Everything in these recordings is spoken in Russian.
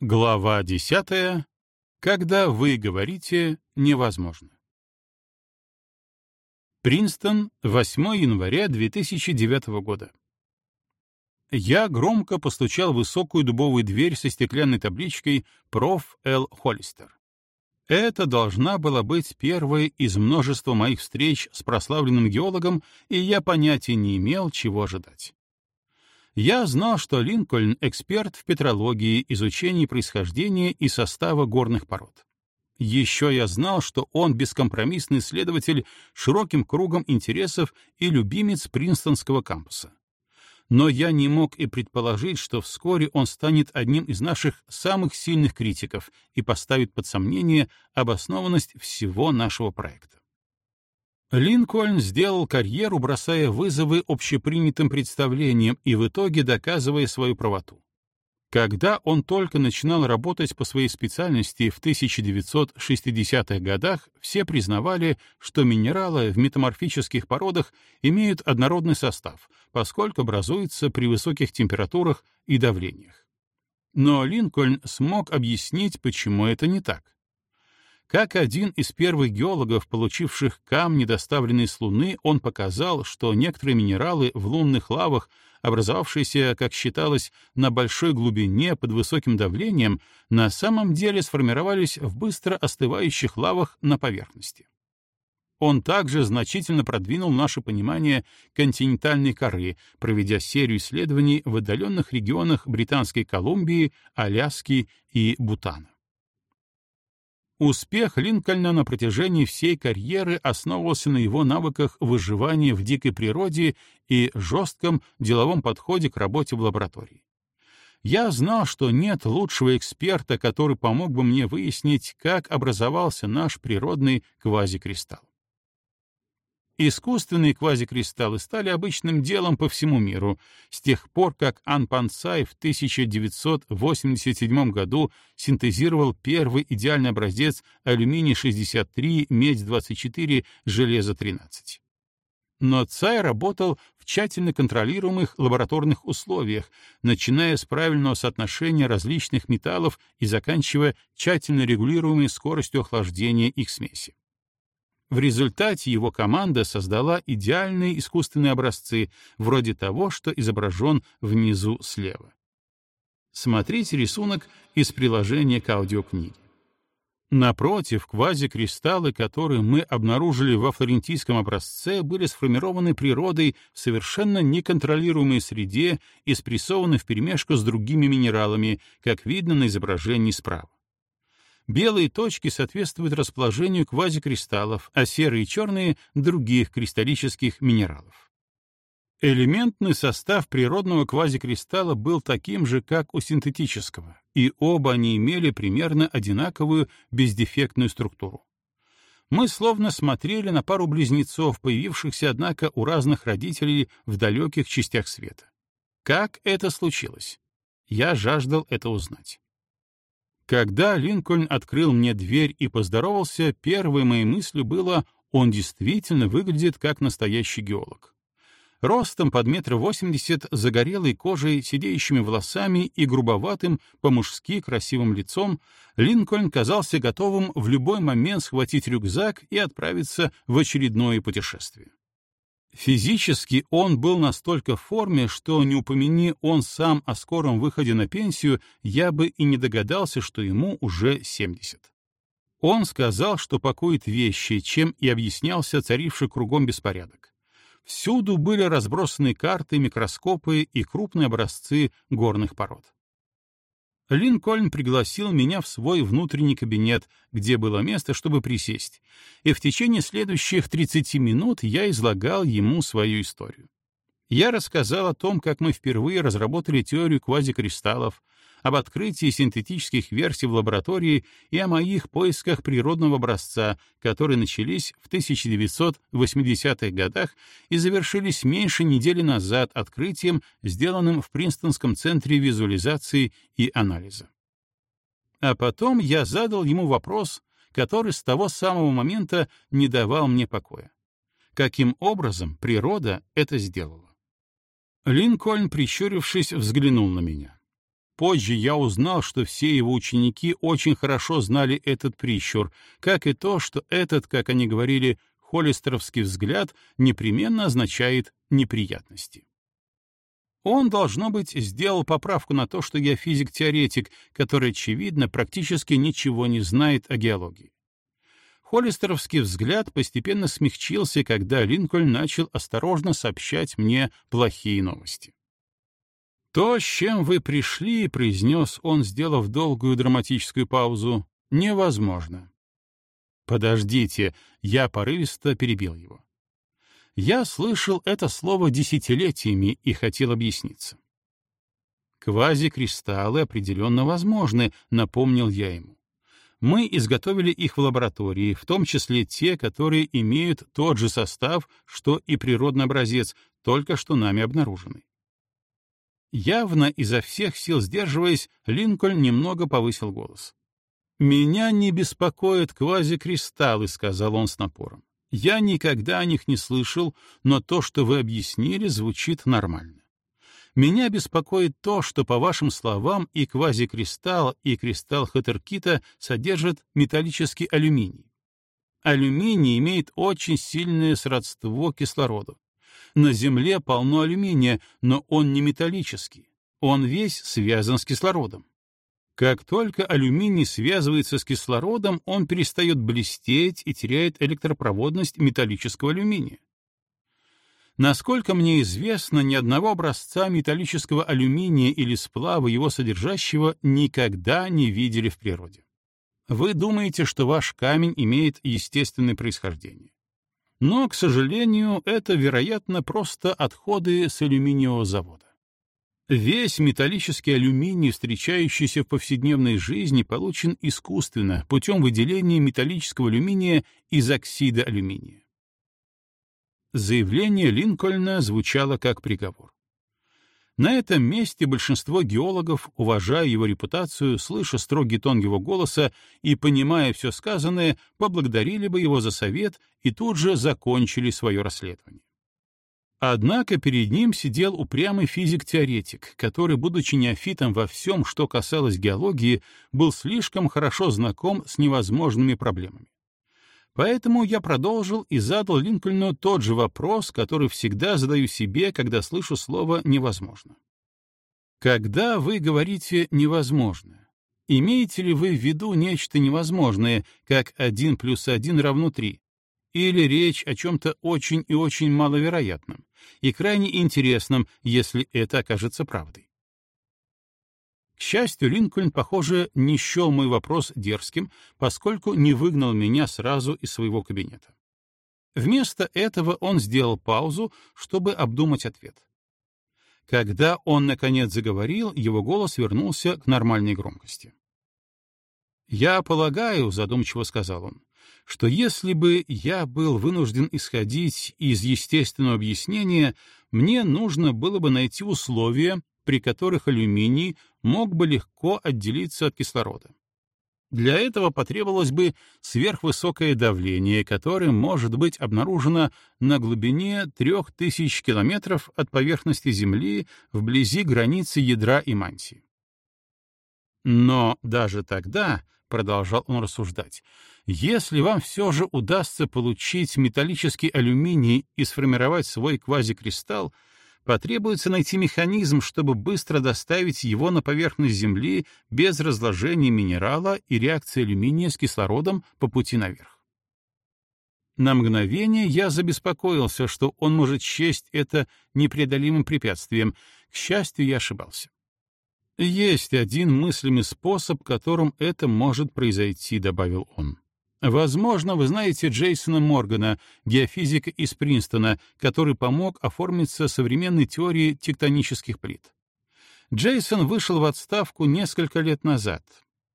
Глава десятая. Когда вы говорите «невозможно». Принстон, 8 января 2009 года. Я громко постучал в высокую дубовую дверь со стеклянной табличкой «Проф. Л. Холлистер». Это должна была быть первая из множества моих встреч с прославленным геологом, и я понятия не имел, чего ожидать. Я знал, что Линкольн — эксперт в петрологии, изучении происхождения и состава горных пород. Еще я знал, что он бескомпромиссный исследователь широким кругом интересов и любимец Принстонского кампуса. Но я не мог и предположить, что вскоре он станет одним из наших самых сильных критиков и поставит под сомнение обоснованность всего нашего проекта. Линкольн сделал карьеру, бросая вызовы общепринятым представлениям и в итоге доказывая свою правоту. Когда он только начинал работать по своей специальности в 1960-х годах, все признавали, что минералы в метаморфических породах имеют однородный состав, поскольку образуются при высоких температурах и давлениях. Но Линкольн смог объяснить, почему это не так. Как один из первых геологов, получивших камни, доставленные с Луны, он показал, что некоторые минералы в лунных лавах, образовавшиеся, как считалось, на большой глубине под высоким давлением, на самом деле сформировались в быстро остывающих лавах на поверхности. Он также значительно продвинул наше понимание континентальной коры, проведя серию исследований в отдаленных регионах Британской Колумбии, Аляски и Бутана. Успех Линкольна на протяжении всей карьеры основывался на его навыках выживания в дикой природе и жестком деловом подходе к работе в лаборатории. Я знал, что нет лучшего эксперта, который помог бы мне выяснить, как образовался наш природный квазикристалл. Искусственные квазикристаллы стали обычным делом по всему миру с тех пор, как Ан Панцай в 1987 году синтезировал первый идеальный образец алюминий-63, медь-24, железо-13. Но Цай работал в тщательно контролируемых лабораторных условиях, начиная с правильного соотношения различных металлов и заканчивая тщательно регулируемой скоростью охлаждения их смеси. В результате его команда создала идеальные искусственные образцы, вроде того, что изображен внизу слева. Смотрите рисунок из приложения к аудиокниге. Напротив, квазикристаллы, которые мы обнаружили во флорентийском образце, были сформированы природой в совершенно неконтролируемой среде и спрессованы вперемешку с другими минералами, как видно на изображении справа. Белые точки соответствуют расположению квазикристаллов, а серые и черные — других кристаллических минералов. Элементный состав природного квазикристалла был таким же, как у синтетического, и оба они имели примерно одинаковую бездефектную структуру. Мы словно смотрели на пару близнецов, появившихся, однако, у разных родителей в далеких частях света. Как это случилось? Я жаждал это узнать. Когда Линкольн открыл мне дверь и поздоровался, первой моей мыслью было, он действительно выглядит как настоящий геолог. Ростом под метр восемьдесят, загорелой кожей, сидеющими волосами и грубоватым, по-мужски красивым лицом, Линкольн казался готовым в любой момент схватить рюкзак и отправиться в очередное путешествие. Физически он был настолько в форме, что не упомяни он сам о скором выходе на пенсию, я бы и не догадался, что ему уже 70. Он сказал, что пакует вещи, чем и объяснялся царивший кругом беспорядок. Всюду были разбросаны карты, микроскопы и крупные образцы горных пород. Линкольн пригласил меня в свой внутренний кабинет, где было место, чтобы присесть, и в течение следующих 30 минут я излагал ему свою историю. Я рассказал о том, как мы впервые разработали теорию квазикристаллов, об открытии синтетических версий в лаборатории и о моих поисках природного образца, которые начались в 1980-х годах и завершились меньше недели назад открытием, сделанным в Принстонском центре визуализации и анализа. А потом я задал ему вопрос, который с того самого момента не давал мне покоя. Каким образом природа это сделала? Линкольн, прищурившись, взглянул на меня. Позже я узнал, что все его ученики очень хорошо знали этот прищур, как и то, что этот, как они говорили, холлистеровский взгляд непременно означает неприятности. Он, должно быть, сделал поправку на то, что я физик-теоретик, который, очевидно, практически ничего не знает о геологии. Холлистеровский взгляд постепенно смягчился, когда Линкольн начал осторожно сообщать мне плохие новости. «То, с чем вы пришли», — произнес он, сделав долгую драматическую паузу, — «невозможно». «Подождите», — я порывисто перебил его. Я слышал это слово десятилетиями и хотел объясниться. «Квазикристаллы определенно возможны», — напомнил я ему. Мы изготовили их в лаборатории, в том числе те, которые имеют тот же состав, что и природный образец, только что нами обнаруженный. Явно изо всех сил сдерживаясь, Линкольн немного повысил голос. «Меня не беспокоят квазикристаллы», — сказал он с напором. «Я никогда о них не слышал, но то, что вы объяснили, звучит нормально. Меня беспокоит то, что, по вашим словам, и квазикристалл, и кристалл Хаттеркита содержат металлический алюминий. Алюминий имеет очень сильное сродство кислороду. На Земле полно алюминия, но он не металлический. Он весь связан с кислородом. Как только алюминий связывается с кислородом, он перестает блестеть и теряет электропроводность металлического алюминия. Насколько мне известно, ни одного образца металлического алюминия или сплава его содержащего никогда не видели в природе. Вы думаете, что ваш камень имеет естественное происхождение. Но, к сожалению, это, вероятно, просто отходы с алюминиевого завода. Весь металлический алюминий, встречающийся в повседневной жизни, получен искусственно путем выделения металлического алюминия из оксида алюминия. Заявление Линкольна звучало как приговор. На этом месте большинство геологов, уважая его репутацию, слыша строгий тон его голоса и понимая все сказанное, поблагодарили бы его за совет и тут же закончили свое расследование. Однако перед ним сидел упрямый физик-теоретик, который, будучи неофитом во всем, что касалось геологии, был слишком хорошо знаком с невозможными проблемами. Поэтому я продолжил и задал Линкольну тот же вопрос, который всегда задаю себе, когда слышу слово «невозможно». Когда вы говорите «невозможно», имеете ли вы в виду нечто невозможное, как 1 плюс 1 равно 3? Или речь о чем-то очень и очень маловероятном и крайне интересном, если это окажется правдой? К счастью, Линкольн, похоже, не счел мой вопрос дерзким, поскольку не выгнал меня сразу из своего кабинета. Вместо этого он сделал паузу, чтобы обдумать ответ. Когда он, наконец, заговорил, его голос вернулся к нормальной громкости. «Я полагаю», — задумчиво сказал он, — «что если бы я был вынужден исходить из естественного объяснения, мне нужно было бы найти условия, при которых алюминий мог бы легко отделиться от кислорода. Для этого потребовалось бы сверхвысокое давление, которое может быть обнаружено на глубине 3000 километров от поверхности Земли вблизи границы ядра и мантии. Но даже тогда, — продолжал он рассуждать, — если вам все же удастся получить металлический алюминий и сформировать свой квазикристалл, потребуется найти механизм, чтобы быстро доставить его на поверхность Земли без разложения минерала и реакции алюминия с кислородом по пути наверх. На мгновение я забеспокоился, что он может счесть это непреодолимым препятствием. К счастью, я ошибался. «Есть один мыслимый способ, которым это может произойти», — добавил он. Возможно, вы знаете Джейсона Моргана, геофизика из Принстона, который помог оформиться современной теории тектонических плит. Джейсон вышел в отставку несколько лет назад.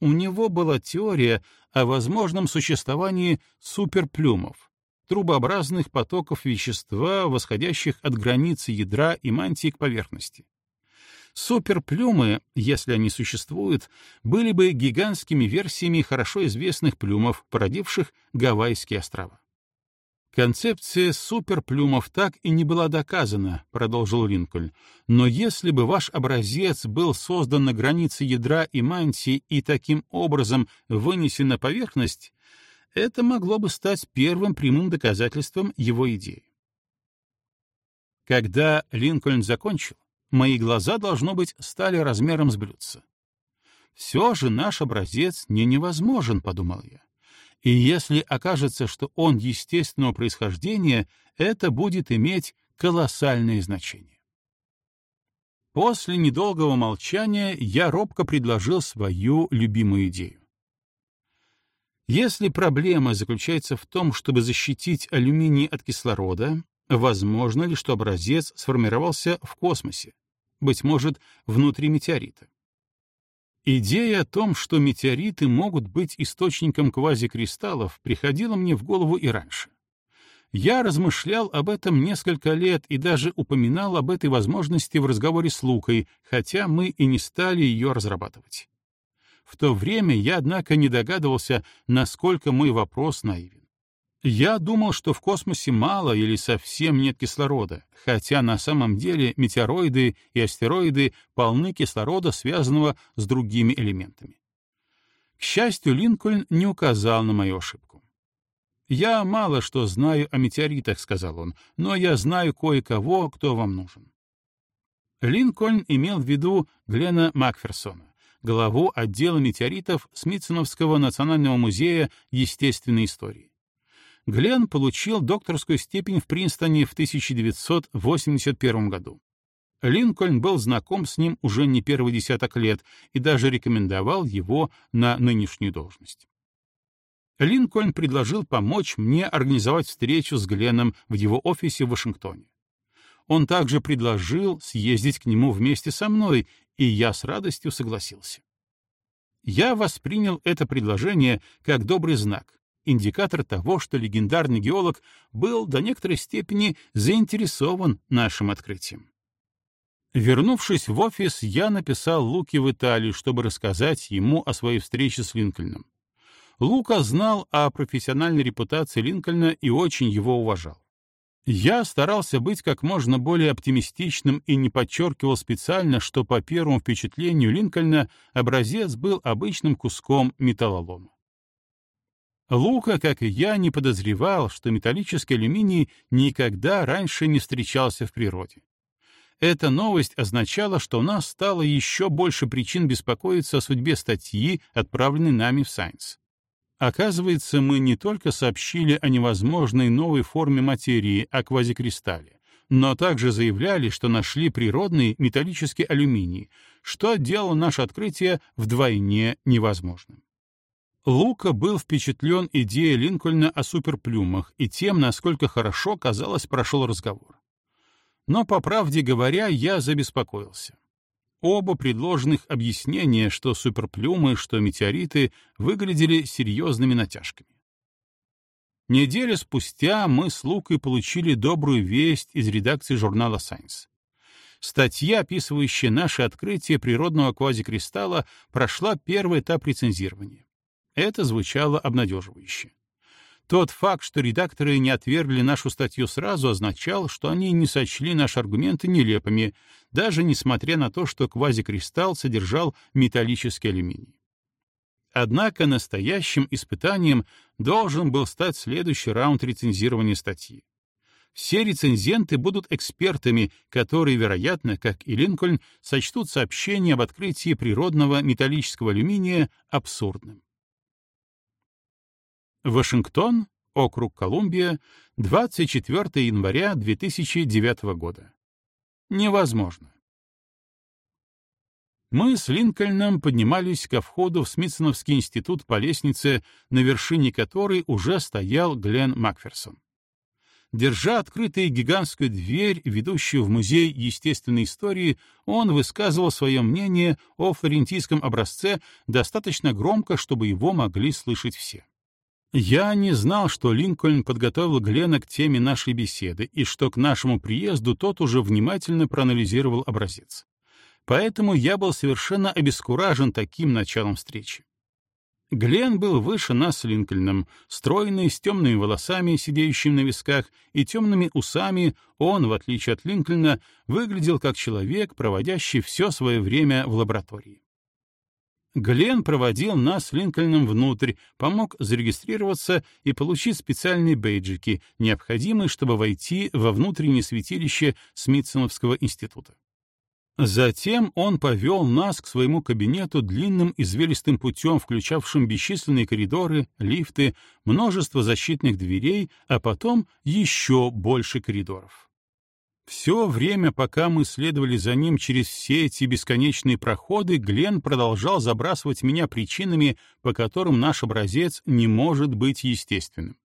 У него была теория о возможном существовании суперплюмов, трубообразных потоков вещества, восходящих от границы ядра и мантии к поверхности. Суперплюмы, если они существуют, были бы гигантскими версиями хорошо известных плюмов, породивших Гавайские острова. Концепция суперплюмов так и не была доказана, продолжил Линкольн. Но если бы ваш образец был создан на границе ядра и мантии и таким образом вынесен на поверхность, это могло бы стать первым прямым доказательством его идеи. Когда Линкольн закончил, мои глаза, должно быть, стали размером с блюдца. Все же наш образец не невозможен, подумал я. И если окажется, что он естественного происхождения, это будет иметь колоссальное значение. После недолгого молчания я робко предложил свою любимую идею. Если проблема заключается в том, чтобы защитить алюминий от кислорода, возможно ли, что образец сформировался в космосе, быть может, внутри метеорита? Идея о том, что метеориты могут быть источником квазикристаллов, приходила мне в голову и раньше. Я размышлял об этом несколько лет и даже упоминал об этой возможности в разговоре с Лукой, хотя мы и не стали ее разрабатывать. В то время я, однако, не догадывался, насколько мой вопрос наивен. Я думал, что в космосе мало или совсем нет кислорода, хотя на самом деле метеороиды и астероиды полны кислорода, связанного с другими элементами. К счастью, Линкольн не указал на мою ошибку. «Я мало что знаю о метеоритах», — сказал он, — «но я знаю кое-кого, кто вам нужен». Линкольн имел в виду Глена Макферсона, главу отдела метеоритов Смитсоновского национального музея естественной истории. Глен получил докторскую степень в Принстоне в 1981 году. Линкольн был знаком с ним уже не первый десяток лет и даже рекомендовал его на нынешнюю должность. Линкольн предложил помочь мне организовать встречу с Гленном в его офисе в Вашингтоне. Он также предложил съездить к нему вместе со мной, и я с радостью согласился. Я воспринял это предложение как добрый знак, индикатор того, что легендарный геолог был до некоторой степени заинтересован нашим открытием. Вернувшись в офис, я написал Луке в Италию, чтобы рассказать ему о своей встрече с Линкольном. Лука знал о профессиональной репутации Линкольна и очень его уважал. Я старался быть как можно более оптимистичным и не подчеркивал специально, что по первому впечатлению Линкольна образец был обычным куском металлолома. Лука, как и я, не подозревал, что металлический алюминий никогда раньше не встречался в природе. Эта новость означала, что у нас стало еще больше причин беспокоиться о судьбе статьи, отправленной нами в Science. Оказывается, мы не только сообщили о невозможной новой форме материи, о квазикристалле, но также заявляли, что нашли природный металлический алюминий, что делало наше открытие вдвойне невозможным. Лука был впечатлен идеей Линкольна о суперплюмах и тем, насколько хорошо, казалось, прошел разговор. Но, по правде говоря, я забеспокоился. Оба предложенных объяснения, что суперплюмы, что метеориты, выглядели серьезными натяжками. Неделю спустя мы с Лукой получили добрую весть из редакции журнала Science. Статья, описывающая наше открытие природного квазикристалла, прошла первый этап рецензирования. Это звучало обнадеживающе. Тот факт, что редакторы не отвергли нашу статью сразу, означал, что они не сочли наши аргументы нелепыми, даже несмотря на то, что квазикристалл содержал металлический алюминий. Однако настоящим испытанием должен был стать следующий раунд рецензирования статьи. Все рецензенты будут экспертами, которые, вероятно, как и Линкольн, сочтут сообщение об открытии природного металлического алюминия абсурдным. Вашингтон, округ Колумбия, 24 января 2009 года. Невозможно. Мы с Линкольном поднимались ко входу в Смитсоновский институт по лестнице, на вершине которой уже стоял Глен Макферсон. Держа открытой гигантскую дверь, ведущую в Музей естественной истории, он высказывал свое мнение о флорентийском образце достаточно громко, чтобы его могли слышать все. Я не знал, что Линкольн подготовил Глена к теме нашей беседы и что к нашему приезду тот уже внимательно проанализировал образец. Поэтому я был совершенно обескуражен таким началом встречи. Глен был выше нас с Линкольном, стройный, с темными волосами, сидеющими на висках, и темными усами, он, в отличие от Линкольна, выглядел как человек, проводящий все свое время в лаборатории. Глен проводил нас с Линкольном внутрь, помог зарегистрироваться и получить специальные бейджики, необходимые, чтобы войти во внутреннее святилище Смитсоновского института. Затем он повел нас к своему кабинету длинным извилистым путем, включавшим бесчисленные коридоры, лифты, множество защитных дверей, а потом еще больше коридоров. Все время, пока мы следовали за ним через все эти бесконечные проходы, Глен продолжал забрасывать меня причинами, по которым наш образец не может быть естественным.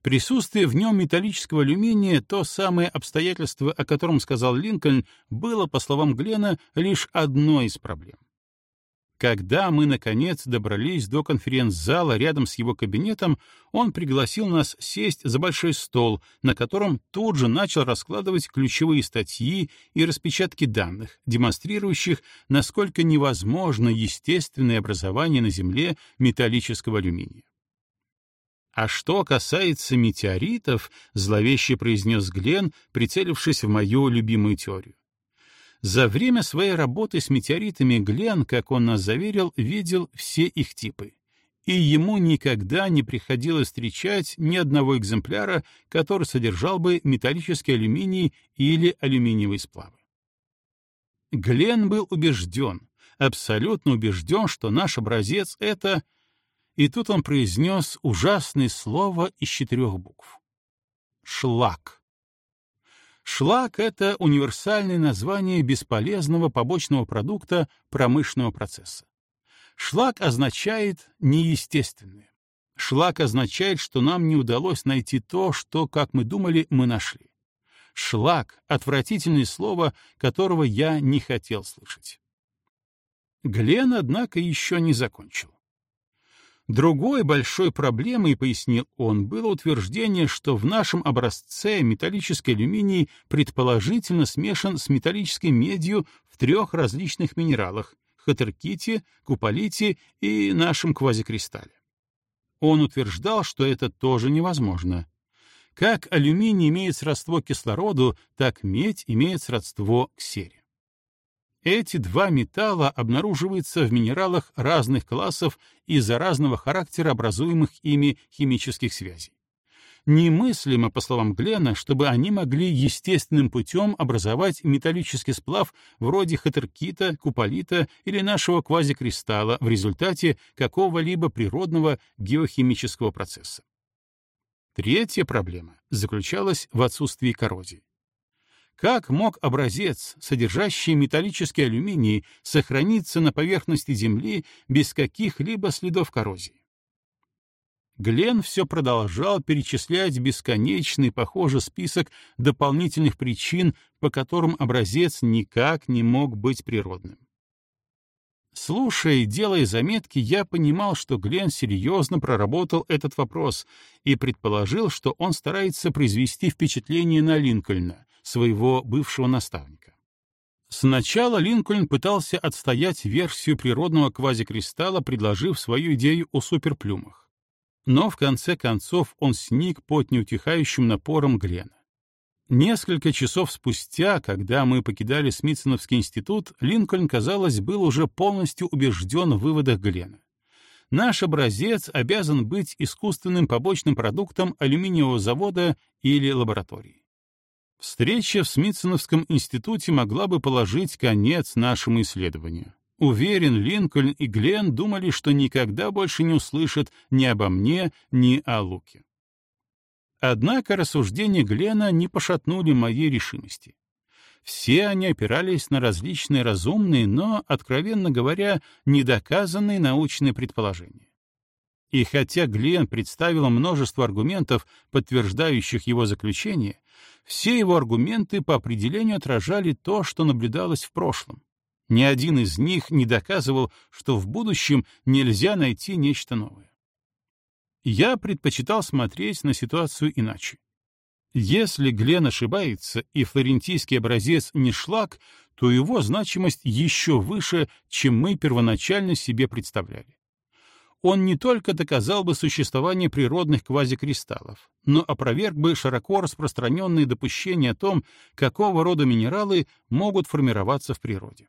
Присутствие в нем металлического алюминия, то самое обстоятельство, о котором сказал Линкольн, было, по словам Глена, лишь одной из проблем. Когда мы, наконец, добрались до конференц-зала рядом с его кабинетом, он пригласил нас сесть за большой стол, на котором тут же начал раскладывать ключевые статьи и распечатки данных, демонстрирующих, насколько невозможно естественное образование на Земле металлического алюминия. А что касается метеоритов, зловеще произнес Глен, прицелившись в мою любимую теорию. За время своей работы с метеоритами Глен, как он нас заверил, видел все их типы. И ему никогда не приходилось встречать ни одного экземпляра, который содержал бы металлический алюминий или алюминиевые сплавы. Глен был убежден, абсолютно убежден, что наш образец — это и тут он произнес ужасное слово из четырех букв. Шлак. Шлак — это универсальное название бесполезного побочного продукта промышленного процесса. Шлак означает неестественное. Шлак означает, что нам не удалось найти то, что, как мы думали, мы нашли. Шлак — отвратительное слово, которого я не хотел слышать. Глен, однако, еще не закончил. Другой большой проблемой, пояснил он, было утверждение, что в нашем образце металлический алюминий предположительно смешан с металлической медью в трех различных минералах — хатерките, куполите и нашем квазикристалле. Он утверждал, что это тоже невозможно. Как алюминий имеет сродство к кислороду, так медь имеет сродство к сере. Эти два металла обнаруживаются в минералах разных классов из-за разного характера образуемых ими химических связей. Немыслимо, по словам Глена, чтобы они могли естественным путем образовать металлический сплав вроде хатеркита, куполита или нашего квазикристалла в результате какого-либо природного геохимического процесса. Третья проблема заключалась в отсутствии коррозии. Как мог образец, содержащий металлический алюминий, сохраниться на поверхности Земли без каких-либо следов коррозии? Глен все продолжал перечислять бесконечный, похоже, список дополнительных причин, по которым образец никак не мог быть природным. Слушая и делая заметки, я понимал, что Глен серьезно проработал этот вопрос и предположил, что он старается произвести впечатление на Линкольна, своего бывшего наставника. Сначала Линкольн пытался отстоять версию природного квазикристалла, предложив свою идею о суперплюмах. Но в конце концов он сник под неутихающим напором Глена. Несколько часов спустя, когда мы покидали Смитсоновский институт, Линкольн, казалось, был уже полностью убежден в выводах Глена. Наш образец обязан быть искусственным побочным продуктом алюминиевого завода или лаборатории. Встреча в Смитсоновском институте могла бы положить конец нашему исследованию. Уверен, Линкольн и Глен думали, что никогда больше не услышат ни обо мне, ни о Луке. Однако рассуждения Глена не пошатнули моей решимости. Все они опирались на различные разумные, но, откровенно говоря, недоказанные научные предположения. И хотя Глен представил множество аргументов, подтверждающих его заключение, все его аргументы по определению отражали то, что наблюдалось в прошлом. Ни один из них не доказывал, что в будущем нельзя найти нечто новое. Я предпочитал смотреть на ситуацию иначе. Если Глен ошибается и флорентийский образец не шлак, то его значимость еще выше, чем мы первоначально себе представляли. Он не только доказал бы существование природных квазикристаллов, но опроверг бы широко распространенные допущения о том, какого рода минералы могут формироваться в природе.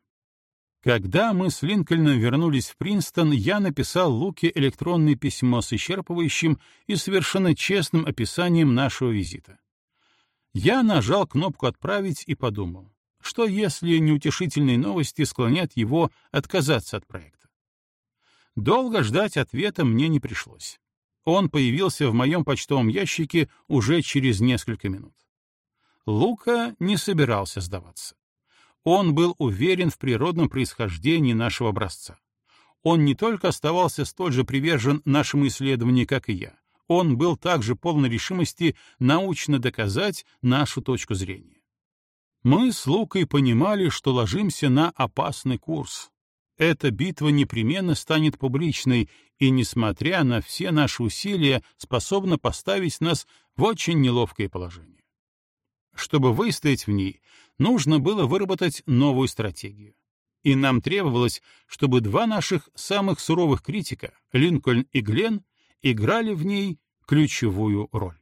Когда мы с Линкольном вернулись в Принстон, я написал Луке электронное письмо с исчерпывающим и совершенно честным описанием нашего визита. Я нажал кнопку «Отправить» и подумал, что если неутешительные новости склонят его отказаться от проекта. Долго ждать ответа мне не пришлось. Он появился в моем почтовом ящике уже через несколько минут. Лука не собирался сдаваться. Он был уверен в природном происхождении нашего образца. Он не только оставался столь же привержен нашему исследованию, как и я, он был также полон решимости научно доказать нашу точку зрения. Мы с Лукой понимали, что ложимся на опасный курс. Эта битва непременно станет публичной и, несмотря на все наши усилия, способна поставить нас в очень неловкое положение. Чтобы выстоять в ней, нужно было выработать новую стратегию. И нам требовалось, чтобы два наших самых суровых критика, Линкольн и Глен, играли в ней ключевую роль.